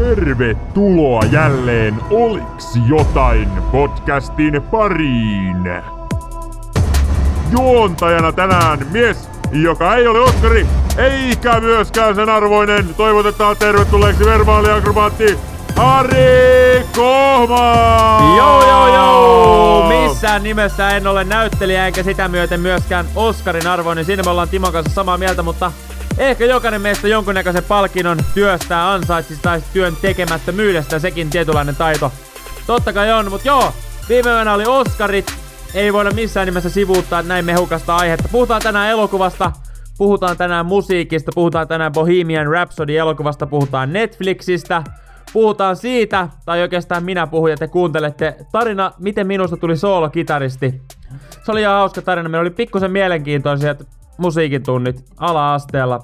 Tervetuloa jälleen Oliks jotain podcastin pariin. Juontajana tänään mies, joka ei ole Oskari, eikä myöskään sen arvoinen. Toivotetaan tervetulleeksi verbaaliakrobaatti Ari Kohma! Joo, joo, joo! Missään nimessä en ole näyttelijä eikä sitä myöten myöskään Oscarin arvoinen. Siinä me ollaan Timon kanssa samaa mieltä, mutta ehkä jokainen meistä jonkunnäköisen palkinnon työstää ansaitsisi tai työn tekemättömyydestä, sekin tietynlainen taito. Totta kai on, mutta joo, viime yönä oli Oscarit. Ei voida missään nimessä sivuuttaa näin mehukasta aihetta. Puhutaan tänään elokuvasta, puhutaan tänään musiikista, puhutaan tänään Bohemian Rhapsody elokuvasta, puhutaan Netflixistä, puhutaan siitä, tai oikeastaan minä puhun ja te kuuntelette tarina, miten minusta tuli soolokitaristi. Se oli ihan hauska tarina, meillä oli pikkusen mielenkiintoisia musiikin tunnit ala-asteella.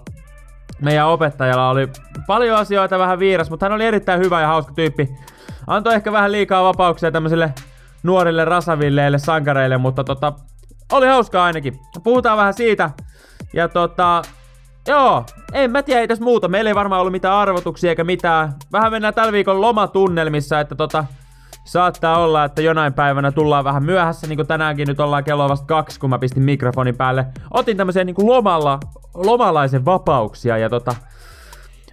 Meidän opettajalla oli paljon asioita vähän viiras, mutta hän oli erittäin hyvä ja hauska tyyppi. Antoi ehkä vähän liikaa vapauksia tämmöisille nuorille rasavilleille sankareille, mutta tota, oli hauskaa ainakin. Puhutaan vähän siitä. Ja tota, Joo, en mä tiedä, tässä muuta. Meillä ei varmaan ollut mitään arvotuksia eikä mitään. Vähän mennään tällä viikon lomatunnelmissa, että tota, saattaa olla, että jonain päivänä tullaan vähän myöhässä, niin kuin tänäänkin nyt ollaan kello vasta kaksi, kun mä pistin mikrofonin päälle. Otin tämmöisen niin kuin lomalla, lomalaisen vapauksia ja tota,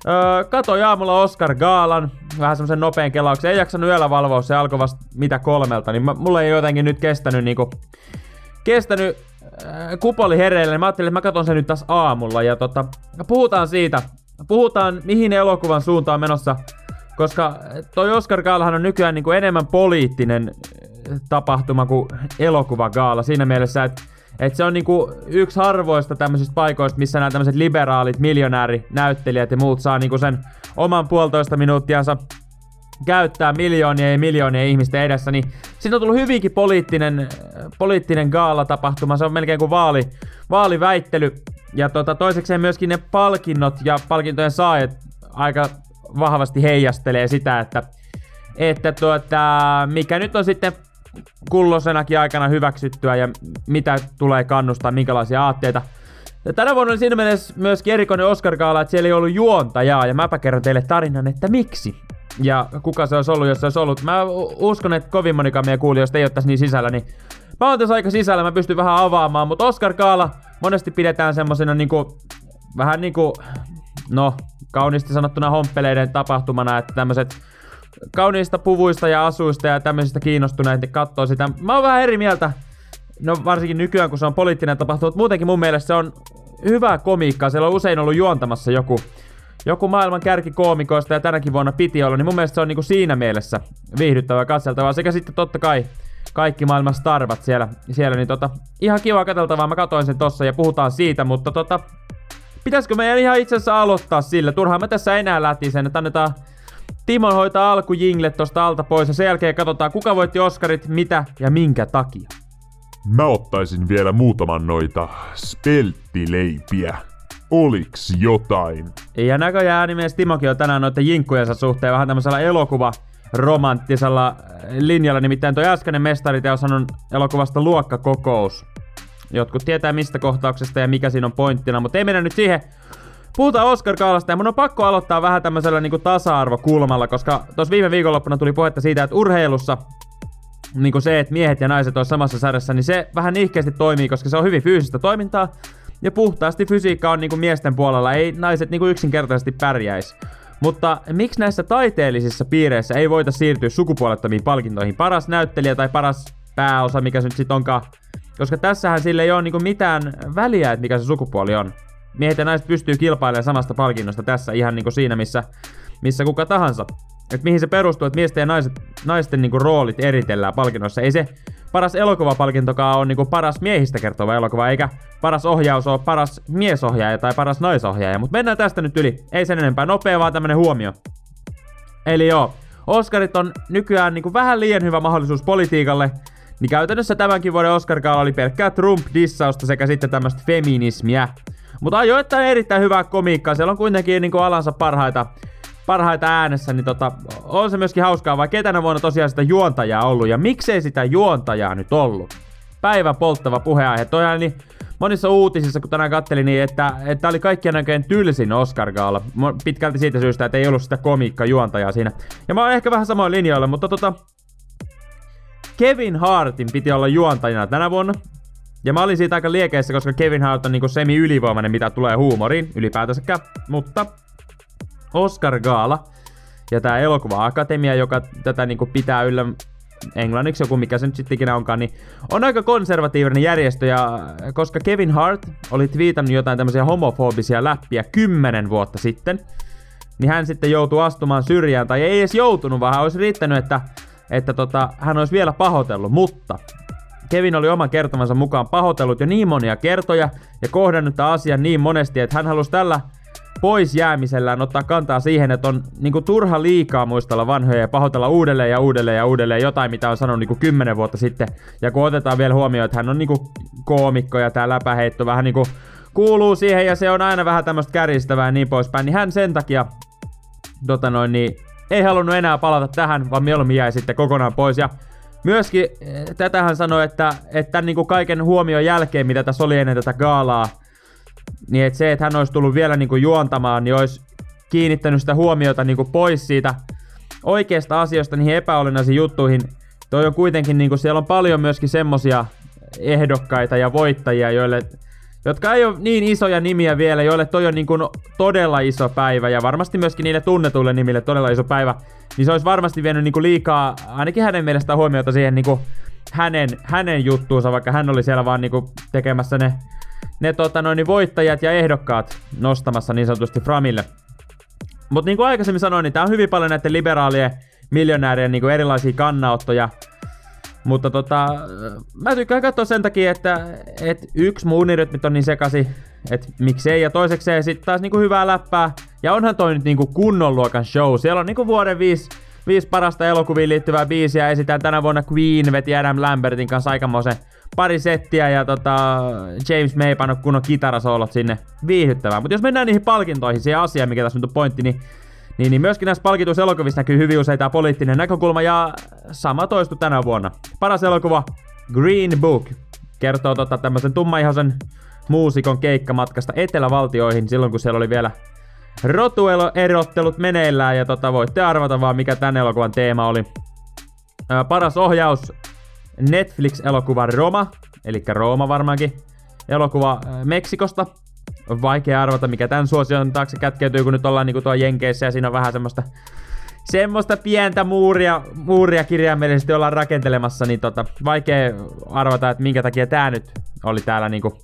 Öö, katoi aamulla Oscar Gaalan, vähän semmosen nopean kelauksen. Ei jaksanut yöllä valvoa, se alkoi vasta mitä kolmelta, niin mä, mulla ei jotenkin nyt kestänyt niinku, kestänyt äh, kupoli hereille, niin mä ajattelin, että mä katson sen nyt taas aamulla. Ja tota, puhutaan siitä, puhutaan mihin elokuvan suuntaan menossa, koska toi Oscar Gaalahan on nykyään niinku enemmän poliittinen äh, tapahtuma kuin elokuvagaala siinä mielessä, että et se on niinku yksi harvoista tämmöisistä paikoista, missä nämä tämmöiset liberaalit, miljonäärinäyttelijät ja muut saa niinku sen oman puolitoista minuuttiansa käyttää miljoonia ja miljoonia ihmisten edessä, niin siitä on tullut hyvinkin poliittinen, poliittinen gaala-tapahtuma. Se on melkein kuin vaali, vaaliväittely. Ja tota, toisekseen myöskin ne palkinnot ja palkintojen saajat aika vahvasti heijastelee sitä, että, että tuota, mikä nyt on sitten kullosenakin aikana hyväksyttyä ja mitä tulee kannustaa, minkälaisia aatteita. Ja tänä vuonna oli siinä mielessä myöskin erikoinen Oscar että siellä ei ollut juontajaa, ja mäpä kerron teille tarinan, että miksi. Ja kuka se olisi ollut, jos se olisi ollut. Mä uskon, että kovin monikaan meidän kuulijoista ei ole tässä niin sisällä, niin mä oon tässä aika sisällä, mä pystyn vähän avaamaan, mutta Oscar Gaala monesti pidetään semmosena niinku, vähän niinku, no, kauniisti sanottuna homppeleiden tapahtumana, että tämmöiset kauniista puvuista ja asuista ja tämmöisistä kiinnostuneet niin katsoo sitä. Mä oon vähän eri mieltä, no varsinkin nykyään kun se on poliittinen tapahtuma, mutta muutenkin mun mielestä se on hyvää komiikkaa. Siellä on usein ollut juontamassa joku, joku maailman kärkikoomikoista ja tänäkin vuonna piti olla, niin mun mielestä se on niinku siinä mielessä viihdyttävää katseltavaa. Sekä sitten totta kai kaikki maailman starvat siellä, siellä niin tota, ihan kiva katseltavaa, mä katoin sen tossa ja puhutaan siitä, mutta tota, pitäisikö meidän ihan itse asiassa aloittaa sillä? Turhaan me tässä enää sen, että annetaan Timon hoitaa alkujinglet tosta alta pois ja sen jälkeen katsotaan kuka voitti Oscarit, mitä ja minkä takia. Mä ottaisin vielä muutaman noita spelttileipiä. Oliks jotain? Ja näköjään äänimies Timokin on tänään noiden jinkkujensa suhteen vähän tämmöisellä elokuva romanttisella linjalla, nimittäin toi äskeinen mestariteos on elokuvasta Luokkakokous. Jotkut tietää mistä kohtauksesta ja mikä siinä on pointtina, mutta ei mennä nyt siihen. Puhutaan Oscar Kaalasta ja mun on pakko aloittaa vähän tämmöisellä niinku tasa-arvokulmalla, koska tuossa viime viikonloppuna tuli puhetta siitä, että urheilussa niin se, että miehet ja naiset on samassa sarjassa, niin se vähän nihkeästi toimii, koska se on hyvin fyysistä toimintaa. Ja puhtaasti fysiikka on niinku miesten puolella, ei naiset niinku yksinkertaisesti pärjäisi. Mutta miksi näissä taiteellisissa piireissä ei voita siirtyä sukupuolettomiin palkintoihin? Paras näyttelijä tai paras pääosa, mikä se nyt sit onkaan. Koska tässähän sille ei ole niinku mitään väliä, että mikä se sukupuoli on miehet ja naiset pystyy kilpailemaan samasta palkinnosta tässä ihan niinku siinä, missä, missä kuka tahansa. Et mihin se perustuu, että miesten ja naiset, naisten niinku roolit eritellään palkinnoissa. Ei se paras elokuvapalkintokaan ole niinku paras miehistä kertova elokuva, eikä paras ohjaus ole paras miesohjaaja tai paras naisohjaaja. Mutta mennään tästä nyt yli. Ei sen enempää. Nopea vaan tämmönen huomio. Eli joo, Oscarit on nykyään niinku vähän liian hyvä mahdollisuus politiikalle, niin käytännössä tämänkin vuoden oscar oli pelkkää Trump-dissausta sekä sitten tämmöistä feminismiä. Mutta ajoittain erittäin hyvää komiikkaa. Siellä on kuitenkin niin kuin alansa parhaita, parhaita äänessä, niin tota, on se myöskin hauskaa, vaikka ei tänä vuonna tosiaan sitä juontajaa ollut. Ja miksei sitä juontajaa nyt ollut? Päivän polttava puheenaihe. Toi niin, monissa uutisissa, kun tänään kattelin, niin että, että oli kaikkien näköjen tylsin oscar Gaala. Pitkälti siitä syystä, että ei ollut sitä komiikka juontajaa siinä. Ja mä oon ehkä vähän samoin linjoilla, mutta tota... Kevin Hartin piti olla juontajana tänä vuonna. Ja mä olin siitä aika liekeissä, koska Kevin Hart on niinku semi-ylivoimainen, mitä tulee huumoriin ylipäätänsäkään. Mutta Oscar Gaala ja tämä elokuva-akatemia, joka tätä niinku pitää yllä englanniksi joku, mikä se nyt sitten ikinä onkaan, niin on aika konservatiivinen järjestö, ja koska Kevin Hart oli twiitannut jotain tämmöisiä homofobisia läppiä kymmenen vuotta sitten, niin hän sitten joutuu astumaan syrjään, tai ei edes joutunut, vaan olisi riittänyt, että, että tota, hän olisi vielä pahoitellut, mutta Kevin oli oman kertomansa mukaan pahoitellut jo niin monia kertoja ja kohdannut asian niin monesti, että hän halusi tällä pois jäämisellään ottaa kantaa siihen, että on niinku turha liikaa muistella vanhoja ja pahoitella uudelleen ja uudelleen ja uudelleen jotain, mitä on sanonut niinku kymmenen vuotta sitten. Ja kun otetaan vielä huomioon, että hän on niinku koomikko ja tää läpäheitto vähän niinku kuuluu siihen ja se on aina vähän tämmöistä kärjistävää ja niin poispäin, niin hän sen takia tota noin, niin ei halunnut enää palata tähän, vaan mieluummin jäi sitten kokonaan pois. Ja myöskin eh, tätä hän sanoi, että, että niin kuin kaiken huomion jälkeen, mitä tässä oli ennen tätä gaalaa, niin että se, että hän olisi tullut vielä niinku juontamaan, niin olisi kiinnittänyt sitä huomiota niinku pois siitä oikeasta asioista niihin epäolennaisiin juttuihin. Toi on kuitenkin, niinku, siellä on paljon myöskin semmosia ehdokkaita ja voittajia, joille, jotka ei ole niin isoja nimiä vielä, joille toi on niinku todella iso päivä ja varmasti myöskin niille tunnetuille nimille todella iso päivä, niin se olisi varmasti vienyt niinku liikaa, ainakin hänen mielestään huomiota siihen niinku hänen, hänen juttuunsa, vaikka hän oli siellä vaan niinku tekemässä ne ne tota, noin, niin voittajat ja ehdokkaat nostamassa niin sanotusti Framille. Mutta niin kuin aikaisemmin sanoin, niin tää on hyvin paljon näiden liberaalien miljonäärien niin kuin erilaisia kannanottoja. Mutta tota, mä tykkään katsoa sen takia, että et yksi mun unirytmit on niin sekasi, että miksei, ja toisekseen sitten taas niinku hyvää läppää. Ja onhan toi nyt niinku kunnon luokan show. Siellä on niinku vuoden viisi, viisi parasta elokuviin liittyvää biisiä. Esitään tänä vuonna Queen veti Adam Lambertin kanssa aikamoisen pari settiä ja tota, James May pannut kunnon kitarasoolot sinne viihyttävään. Mutta jos mennään niihin palkintoihin, siihen asiaan, mikä tässä nyt on pointti, niin niin, niin myöskin näissä palkituissa elokuvissa näkyy hyvin usein tämä poliittinen näkökulma ja sama toistu tänä vuonna. Paras elokuva Green Book kertoo tota, tämmöisen tummaihoisen muusikon keikkamatkasta etelävaltioihin silloin kun siellä oli vielä rotuerottelut meneillään ja tota, voitte arvata vaan mikä tän elokuvan teema oli. Ää, paras ohjaus Netflix-elokuva Roma, eli Rooma varmaankin, elokuva Meksikosta. On vaikea arvata, mikä tämän suosion taakse kätkeytyy, kun nyt ollaan niinku tuolla Jenkeissä ja siinä on vähän semmoista semmoista pientä muuria, muuria kirjaimellisesti ollaan rakentelemassa, niin tota, vaikea arvata, että minkä takia tää nyt oli täällä niinku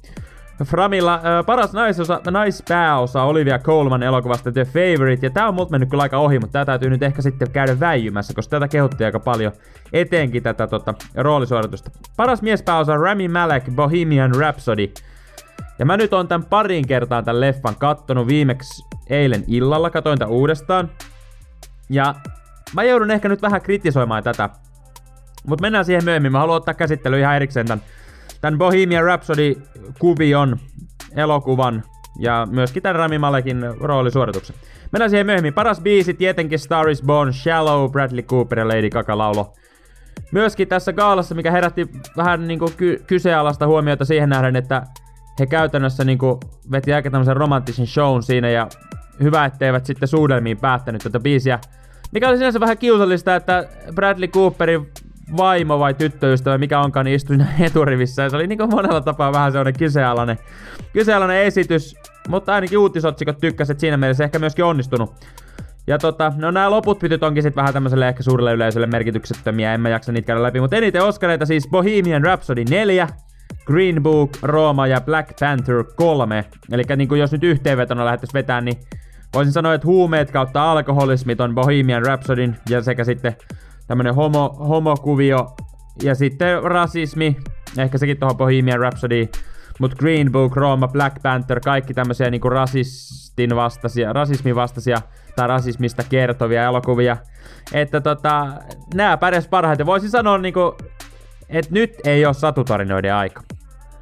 Framilla äh, paras naisosa, naispääosa Olivia Colman elokuvasta The Favorite, ja tää on multa mennyt kyllä aika ohi, mutta tää täytyy nyt ehkä sitten käydä väijymässä, koska tätä kehuttiin aika paljon, etenkin tätä tota, roolisuoritusta. Paras miespääosa Rami Malek, Bohemian Rhapsody. Ja mä nyt on tän parin kertaan tän leffan kattonut viimeksi eilen illalla, katoin tän uudestaan. Ja mä joudun ehkä nyt vähän kritisoimaan tätä. Mutta mennään siihen myöhemmin. Mä haluan ottaa käsittelyyn ihan erikseen tän tämän Bohemian Rhapsody-kuvion, elokuvan ja myöskin tämän Rami Malekin roolisuorituksen. Mennään siihen myöhemmin. Paras biisi tietenkin Star is Born, Shallow, Bradley Cooper ja Lady Gaga laulo. Myöskin tässä gaalassa, mikä herätti vähän niinku ky- kyseenalaista huomiota siihen nähden, että he käytännössä niinku veti aika tämmöisen romanttisen shown siinä ja hyvä, etteivät sitten suudelmiin päättänyt tätä biisiä. Mikä oli sinänsä vähän kiusallista, että Bradley Cooperin vaimo vai tyttöystävä, mikä onkaan, niin istui eturivissä. Ja se oli niin monella tapaa vähän sellainen kyseenalainen, kyseenalainen esitys. Mutta ainakin uutisotsikot tykkäsit siinä mielessä ehkä myöskin onnistunut. Ja tota, no nämä loput pytyt onkin sit vähän tämmöiselle ehkä suurelle yleisölle merkityksettömiä, en mä jaksa niitä käydä läpi. Mutta eniten Oscareita siis Bohemian Rhapsody 4, Green Book, Roma ja Black Panther 3. Eli niin jos nyt yhteenvetona lähdettäisiin vetämään, niin voisin sanoa, että huumeet kautta alkoholismit on Bohemian Rhapsodyn ja sekä sitten tämmönen homo, homokuvio ja sitten rasismi, ehkä sekin tuohon Bohemian Rhapsody, mut Green Book, Roma, Black Panther, kaikki tämmöisiä niinku rasistin vastaisia, rasismin vastaisia tai rasismista kertovia elokuvia. Että tota, nää pärjäs parhaiten. Voisin sanoa niinku, että nyt ei ole satutarinoiden aika.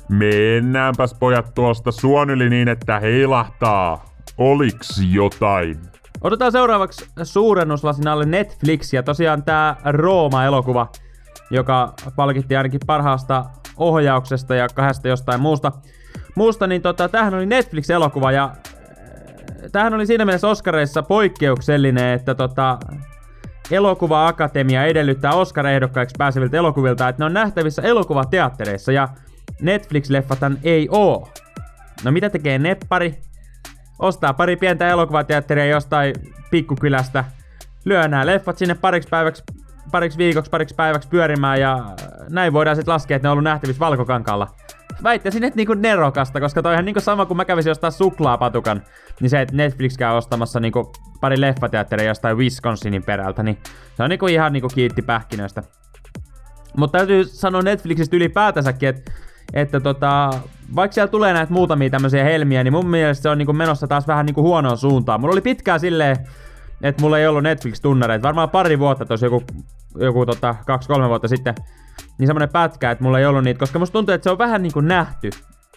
Mennäänpäs pojat tuosta suon yli niin, että heilahtaa. Oliks jotain? Otetaan seuraavaksi suurennuslasin alle Netflix ja tosiaan tää Rooma-elokuva, joka palkitti ainakin parhaasta ohjauksesta ja kahdesta jostain muusta. muusta, niin tota, tämähän oli Netflix-elokuva ja tämähän oli siinä mielessä Oscareissa poikkeuksellinen, että tota, Elokuva-akatemia edellyttää Oscar-ehdokkaiksi pääseviltä elokuvilta, että ne on nähtävissä elokuvateattereissa ja Netflix-leffatan ei oo. No mitä tekee neppari? Ostaa pari pientä elokuvateatteria jostain pikkukylästä, lyö nämä leffat sinne pariksi päiväksi, pariksi viikoksi, pariksi päiväksi pyörimään ja näin voidaan sitten laskea, että ne on ollut nähtävissä valkokankalla väittäisin, että niinku nerokasta, koska toi ihan niinku sama kuin mä kävisin jostain suklaapatukan, niin se, että Netflix käy ostamassa niinku pari leffateatteria jostain Wisconsinin perältä, niin se on niinku ihan niinku kiitti pähkinöistä. Mutta täytyy sanoa Netflixistä ylipäätänsäkin, että että tota, vaikka siellä tulee näitä muutamia tämmöisiä helmiä, niin mun mielestä se on niinku menossa taas vähän niinku huonoon suuntaan. Mulla oli pitkään silleen, että mulla ei ollut Netflix-tunnareita. Varmaan pari vuotta, tosi joku, joku tota, kaksi-kolme vuotta sitten niin semmonen pätkä, että mulla ei ollut niitä, koska musta tuntuu, että se on vähän niinku nähty.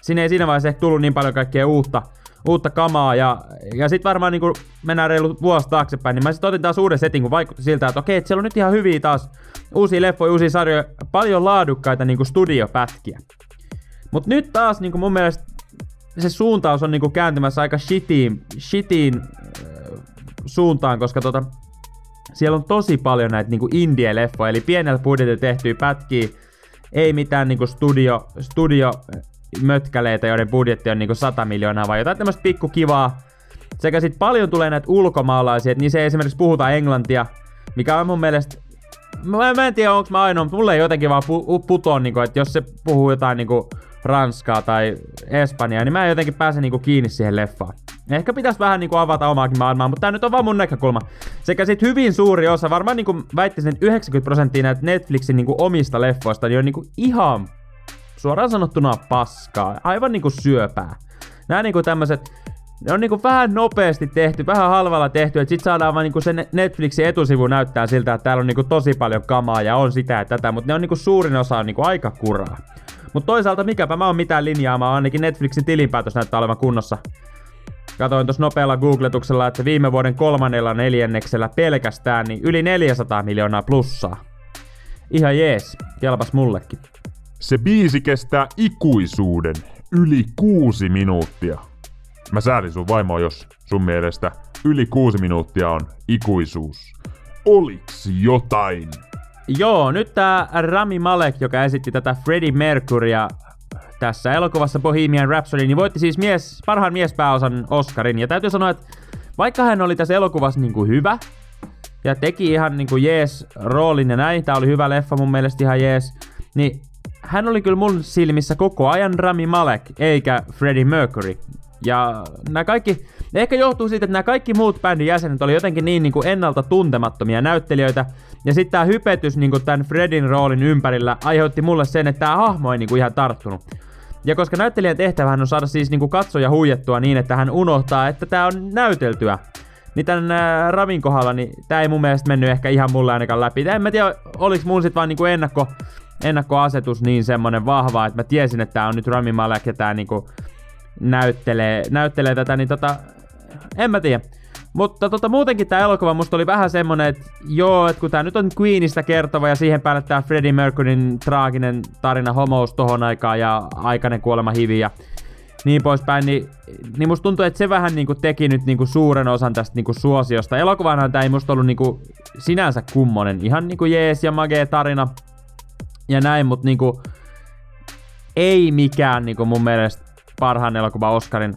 Siinä ei siinä vaiheessa ehkä tullut niin paljon kaikkea uutta, uutta kamaa, ja, ja sit varmaan niinku mennään reilu vuosi taaksepäin, niin mä sit otin taas uuden setin, kun vaikutti siltä, että okei, että siellä on nyt ihan hyviä taas uusia leffoja, uusia sarjoja, paljon laadukkaita niinku studiopätkiä. Mut nyt taas niinku mun mielestä se suuntaus on niinku kääntymässä aika shitiin, shitiin äh, suuntaan, koska tota, siellä on tosi paljon näitä niinku indie-leffoja, eli pienellä budjetilla tehtyjä pätkiä, ei mitään niinku studio, studio mötkäleitä, joiden budjetti on niinku 100 miljoonaa, vaan jotain tämmöistä pikkukivaa. Sekä sitten paljon tulee näitä ulkomaalaisia, niin se esimerkiksi puhutaan englantia, mikä on mun mielestä Mä, en tiedä, onko mä ainoa, mutta mulle ei jotenkin vaan pu, putoon, niin että jos se puhuu jotain niin kuin, Ranskaa tai Espanjaa, niin mä en jotenkin pääse niinku kiinni siihen leffaan. Ehkä pitäisi vähän niinku avata omaakin maailmaa, mutta tää nyt on vaan mun näkökulma. Sekä sit hyvin suuri osa, varmaan niinku väittäisin, että 90 prosenttia näitä Netflixin niinku omista leffoista, niin on niinku ihan suoraan sanottuna paskaa. Aivan niinku syöpää. Nää niinku tämmöset ne on niinku vähän nopeasti tehty, vähän halvalla tehty, että sit saadaan vaan niinku se Netflixin etusivu näyttää siltä, että täällä on niinku tosi paljon kamaa ja on sitä ja tätä, mutta ne on niinku suurin osa on niinku aika kuraa. Mutta toisaalta mikäpä mä oon mitään linjaamaan, ainakin Netflixin tilinpäätös näyttää olevan kunnossa. Katoin tuossa nopealla googletuksella, että viime vuoden kolmannella neljänneksellä pelkästään niin yli 400 miljoonaa plussaa. Ihan jees, kelpas mullekin. Se biisi kestää ikuisuuden, yli kuusi minuuttia. Mä säälin sun vaimoa, jos sun mielestä yli kuusi minuuttia on ikuisuus. Oliks jotain? Joo, nyt tää Rami Malek, joka esitti tätä Freddie Mercurya tässä elokuvassa Bohemian Rhapsody, niin voitti siis mies, parhaan miespääosan Oscarin. Ja täytyy sanoa, että vaikka hän oli tässä elokuvassa niin kuin hyvä, ja teki ihan niin kuin jees roolin ja näin, tää oli hyvä leffa mun mielestä ihan jees, niin hän oli kyllä mun silmissä koko ajan Rami Malek, eikä Freddie Mercury. Ja nämä kaikki, ehkä johtuu siitä, että nämä kaikki muut bändin jäsenet oli jotenkin niin, niin kuin ennalta tuntemattomia näyttelijöitä. Ja sitten tämä hypetys niin kuin tämän Fredin roolin ympärillä aiheutti mulle sen, että tämä hahmo ei niin kuin ihan tarttunut. Ja koska näyttelijän tehtävähän on saada siis niin kuin katsoja huijettua niin, että hän unohtaa, että tämä on näyteltyä, niin tän ää, Ramin kohdalla, niin tää ei mun mielestä mennyt ehkä ihan mulle ainakaan läpi. En mä tiedä, oliks mun sit vaan niinku ennakko, ennakkoasetus niin semmonen vahva, että mä tiesin, että tää on nyt Rami Malek ja tää niinku näyttelee, näyttelee tätä, niin tota, en mä tiedä. Mutta tota, muutenkin tämä elokuva musta oli vähän semmonen, että joo, että kun tää nyt on Queenista kertova ja siihen päälle tää Freddie Mercuryn traaginen tarina homous tohon aikaan ja aikainen kuolema hivi ja niin poispäin, niin, niin musta tuntuu, että se vähän niinku teki nyt niinku suuren osan tästä niinku suosiosta. Elokuvaanhan tää ei musta ollut niinku sinänsä kummonen. Ihan niinku jees ja magee tarina ja näin, mutta niinku ei mikään niinku mun mielestä parhaan elokuva Oscarin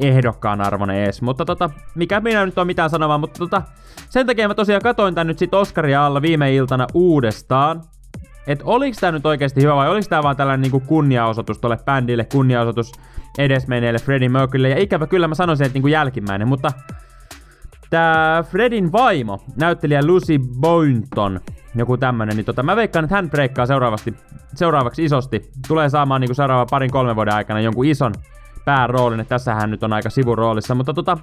ehdokkaan arvone ees. Mutta tota, mikä minä nyt on mitään sanomaan, mutta tota, sen takia mä tosiaan katoin tän nyt sit Oscaria alla viime iltana uudestaan. Et oliks tää nyt oikeasti hyvä vai oliks tää vaan tällainen niinku kunniaosoitus tolle bändille, kunniaosoitus edesmenneelle Freddie Mercurylle. Ja ikävä kyllä mä sanoisin, että niinku jälkimmäinen, mutta tää Fredin vaimo, näyttelijä Lucy Boynton, joku tämmönen, niin tota, mä veikkaan, että hän breikkaa seuraavasti, seuraavaksi isosti. Tulee saamaan niinku seuraava parin kolmen vuoden aikana jonkun ison pääroolin, että tässä hän nyt on aika sivuroolissa, mutta tota,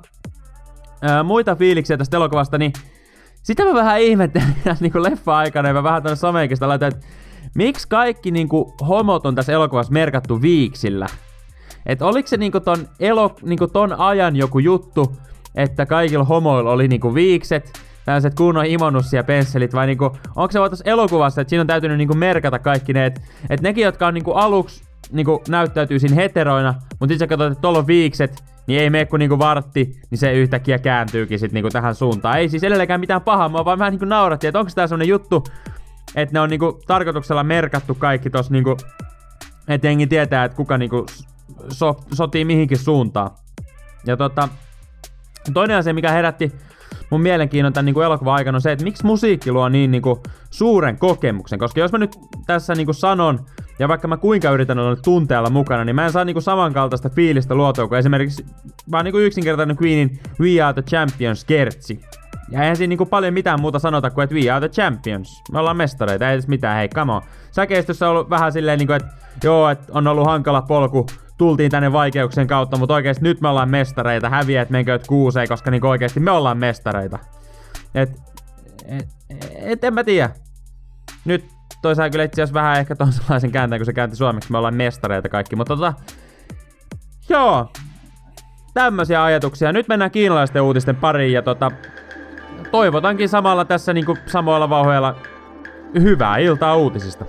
ää, muita fiiliksiä tästä elokuvasta, niin sitä mä vähän ihmettelin niinku leffa-aikana, ja mä vähän tonne someenkin laitan, että miksi kaikki niinku homot on tässä elokuvassa merkattu viiksillä? Et oliko se niinku ton, elo, niinku ton ajan joku juttu, että kaikilla homoilla oli niinku viikset, tällaiset kunnon imonussia pensselit, vai niinku, onko se vaan tässä elokuvassa, että siinä on täytynyt niinku merkata kaikki ne, että et nekin, jotka on niinku aluksi niinku näyttäytyy siinä heteroina, mutta sit sä katsot, että tuolla on viikset, niin ei mene kuin niinku vartti, niin se yhtäkkiä kääntyykin sit niinku tähän suuntaan. Ei siis edelleenkään mitään pahaa, mä vaan vähän niinku naurattiin, että onko tää semmonen juttu, että ne on niinku tarkoituksella merkattu kaikki tos niinku, että jengi tietää, että kuka niinku so, sotii mihinkin suuntaan. Ja tota, toinen asia, mikä herätti mun mielenkiinnon tämän niin kuin elokuvan aikana on se, että miksi musiikki luo niin, niin kuin, suuren kokemuksen. Koska jos mä nyt tässä niin kuin sanon, ja vaikka mä kuinka yritän olla tunteella mukana, niin mä en saa niin kuin samankaltaista fiilistä luotua kuin esimerkiksi vaan niin kuin yksinkertainen Queenin We Are The Champions kertsi. Ja eihän siinä niinku paljon mitään muuta sanota kuin, että we are the champions. Me ollaan mestareita, ei edes mitään, hei, come on. Säkeistössä on ollut vähän silleen niinku, että joo, että on ollut hankala polku tultiin tänne vaikeuksien kautta, mutta oikeasti nyt me ollaan mestareita, häviät menkööt kuuseen, koska niin oikeasti me ollaan mestareita. Et, et, et en mä tiedä. Nyt toisaalta kyllä itse asiassa vähän ehkä ton sellaisen kääntää, kun se käänti suomeksi, me ollaan mestareita kaikki, mutta tota, joo, tämmöisiä ajatuksia. Nyt mennään kiinalaisten uutisten pariin ja tota, toivotankin samalla tässä niinku samoilla vauheilla hyvää iltaa uutisista.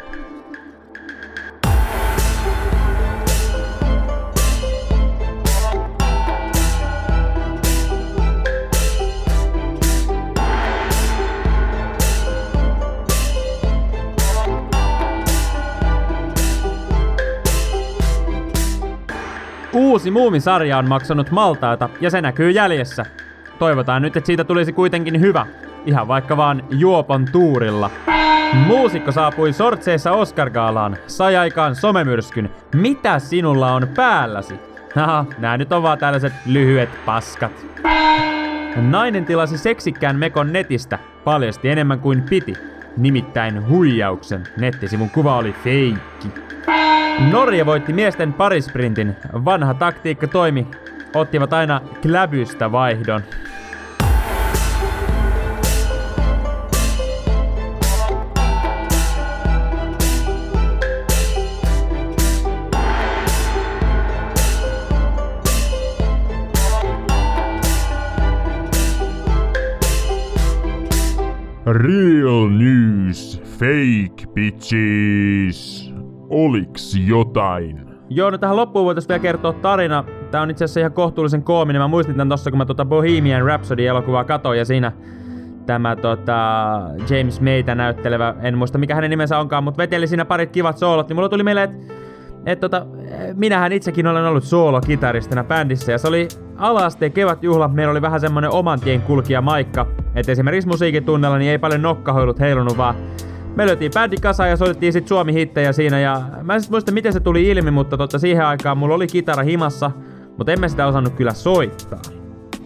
Uusi Muumisarja on maksanut maltaita ja se näkyy jäljessä. Toivotaan nyt, että siitä tulisi kuitenkin hyvä. Ihan vaikka vaan juopon tuurilla. Muusikko saapui sortseissa Oscar-gaalaan, sai aikaan somemyrskyn. Mitä sinulla on päälläsi? Haha, nää nyt on vaan tällaiset lyhyet paskat. Nainen tilasi seksikkään mekon netistä, paljasti enemmän kuin piti. Nimittäin huijauksen. Nettisivun kuva oli feikki. Norja voitti miesten parisprintin. Vanha taktiikka toimi. Ottivat aina kläbystä vaihdon. Real news, fake bitches. Oliks jotain? Joo, no tähän loppuun voitaisiin vielä kertoa tarina. Tää on itse asiassa ihan kohtuullisen koominen. Mä muistin tän tossa, kun mä tota Bohemian Rhapsody-elokuvaa katoin ja siinä tämä tota, James Maytä näyttelevä, en muista mikä hänen nimensä onkaan, mutta veteli siinä parit kivat soolot, niin mulla tuli mieleen, että et tota, minähän itsekin olen ollut soolokitaristina bändissä ja se oli alasteen kevätjuhla, meillä oli vähän semmonen oman tien kulkija maikka, että esimerkiksi musiikitunnella niin ei paljon nokkahoilut heilunut, vaan me löytiin bändi kasaan ja soitettiin sit Suomi-hittejä siinä ja mä en sit muista miten se tuli ilmi, mutta totta siihen aikaan mulla oli kitara himassa, mutta emme sitä osannut kyllä soittaa.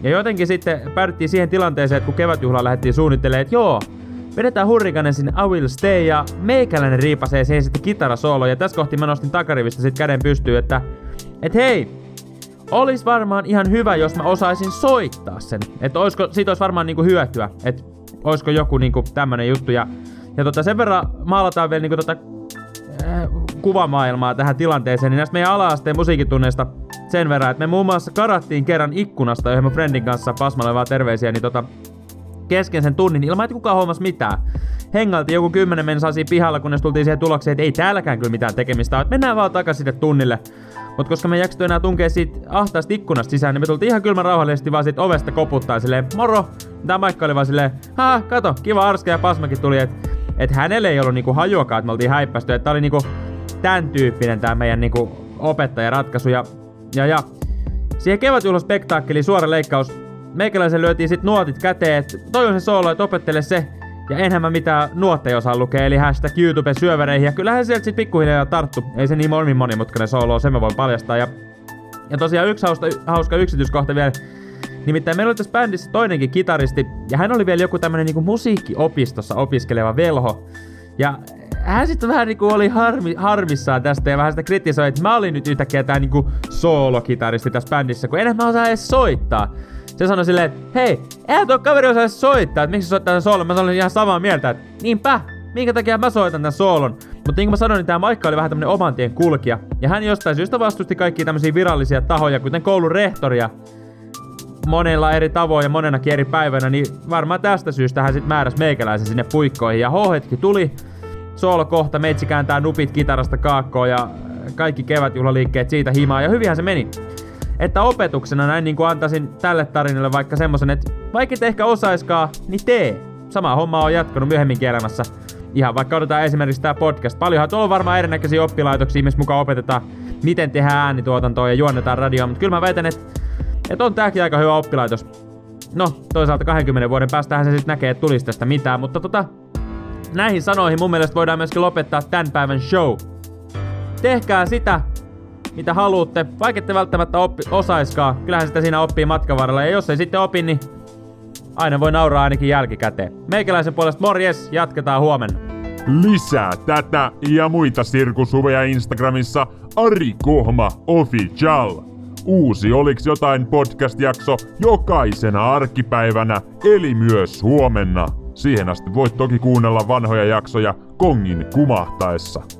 Ja jotenkin sitten päädyttiin siihen tilanteeseen, että kun kevätjuhlaan lähdettiin suunnittelemaan, että joo, vedetään hurrikanen sinne I Will Stay ja meikäläinen riipasee siihen sitten kitarasoolo ja tässä kohti mä nostin takarivistä sitten käden pystyyn, että et hei, olis varmaan ihan hyvä, jos mä osaisin soittaa sen. Että oisko, siitä olisi varmaan niinku hyötyä, että oisko joku niinku tämmönen juttu ja, ja tota, sen verran maalataan vielä niinku tota, äh, kuvamaailmaa tähän tilanteeseen, niin näistä meidän ala-asteen musiikitunneista sen verran, että me muun muassa karattiin kerran ikkunasta yhden mun friendin kanssa, Pasmalle vaan terveisiä, niin tota, kesken sen tunnin ilman, että kukaan huomasi mitään. Hengaltiin joku kymmenen mensasi pihalla, kunnes tultiin siihen tulokseen, että ei täälläkään kyllä mitään tekemistä että mennään vaan takaisin sinne tunnille. Mutta koska me ei enää tunkea siitä ahtaasta ikkunasta sisään, niin me tultiin ihan kylmän rauhallisesti vaan siitä ovesta koputtaa silleen, moro! Tää Maikka oli vaan silleen, ha, kato, kiva arska ja pasmakin tuli, että et hänelle ei ollut niinku hajuakaan, että me oltiin häippästy, että oli niinku tän tyyppinen tää meidän niinku opettajaratkaisu ja, ja, ja siihen kevätjuhlaspektaakkeliin suora leikkaus meikäläisen lyötiin sit nuotit käteen, että toi on se soolo, että opettele se. Ja enhän mä mitään nuotteja osaa lukea, eli hashtag YouTube syövereihin. Ja kyllähän sieltä sit pikkuhiljaa tarttu. Ei se niin moni monimutkainen soolo sen mä voin paljastaa. Ja, ja tosiaan yksi hauska, hauska yksityiskohta vielä. Nimittäin meillä oli tässä bändissä toinenkin kitaristi, ja hän oli vielä joku tämmönen niinku musiikkiopistossa opiskeleva velho. Ja hän sitten vähän niinku oli harmi, harmissaan tästä ja vähän sitä kritisoi, että mä olin nyt yhtäkkiä tää niinku soolokitaristi tässä bändissä, kun enemmän osaa edes soittaa se sanoi silleen, että hei, eihän tuo kaveri osaa soittaa, että miksi se soittaa tämän soolon. Mä sanoin ihan samaa mieltä, että niinpä, minkä takia mä soitan tämän soolon. Mutta niin kuin mä sanoin, niin tämä Maikka oli vähän tämmönen oman tien kulkija. Ja hän jostain syystä vastusti kaikkia tämmöisiä virallisia tahoja, kuten koulun rehtoria, monella eri tavoin ja monenakin eri päivänä, niin varmaan tästä syystä hän sitten määräsi meikäläisen sinne puikkoihin. Ja hohetki tuli, soolo kohta, meitsi kääntää nupit kitarasta kaakkoon ja kaikki kevätjuhlaliikkeet siitä himaa ja hyvinhän se meni. Että opetuksena näin niin kuin antaisin tälle tarinalle vaikka semmosen, että vaikka et ehkä osaiskaa, niin tee. Sama homma on jatkunut myöhemmin elämässä. Ihan vaikka otetaan esimerkiksi tämä podcast. Paljonhan tuolla on varmaan erinäköisiä oppilaitoksia, missä mukaan opetetaan, miten tehdään äänituotantoa ja juonnetaan radioa, mutta kyllä mä väitän, että, että on tääkin aika hyvä oppilaitos. No, toisaalta 20 vuoden päästähän se sitten näkee, että tulisi tästä mitään, mutta tota, näihin sanoihin mun mielestä voidaan myöskin lopettaa tämän päivän show. Tehkää sitä, mitä haluatte, vaikka ette välttämättä oppi, osaiskaa. Kyllähän sitä siinä oppii matkan varrella, ja jos ei sitten opi, niin aina voi nauraa ainakin jälkikäteen. Meikäläisen puolesta morjes, jatketaan huomenna. Lisää tätä ja muita sirkusuveja Instagramissa Ari Kohma Official. Uusi Oliks jotain podcast-jakso jokaisena arkipäivänä, eli myös huomenna. Siihen asti voit toki kuunnella vanhoja jaksoja kongin kumahtaessa.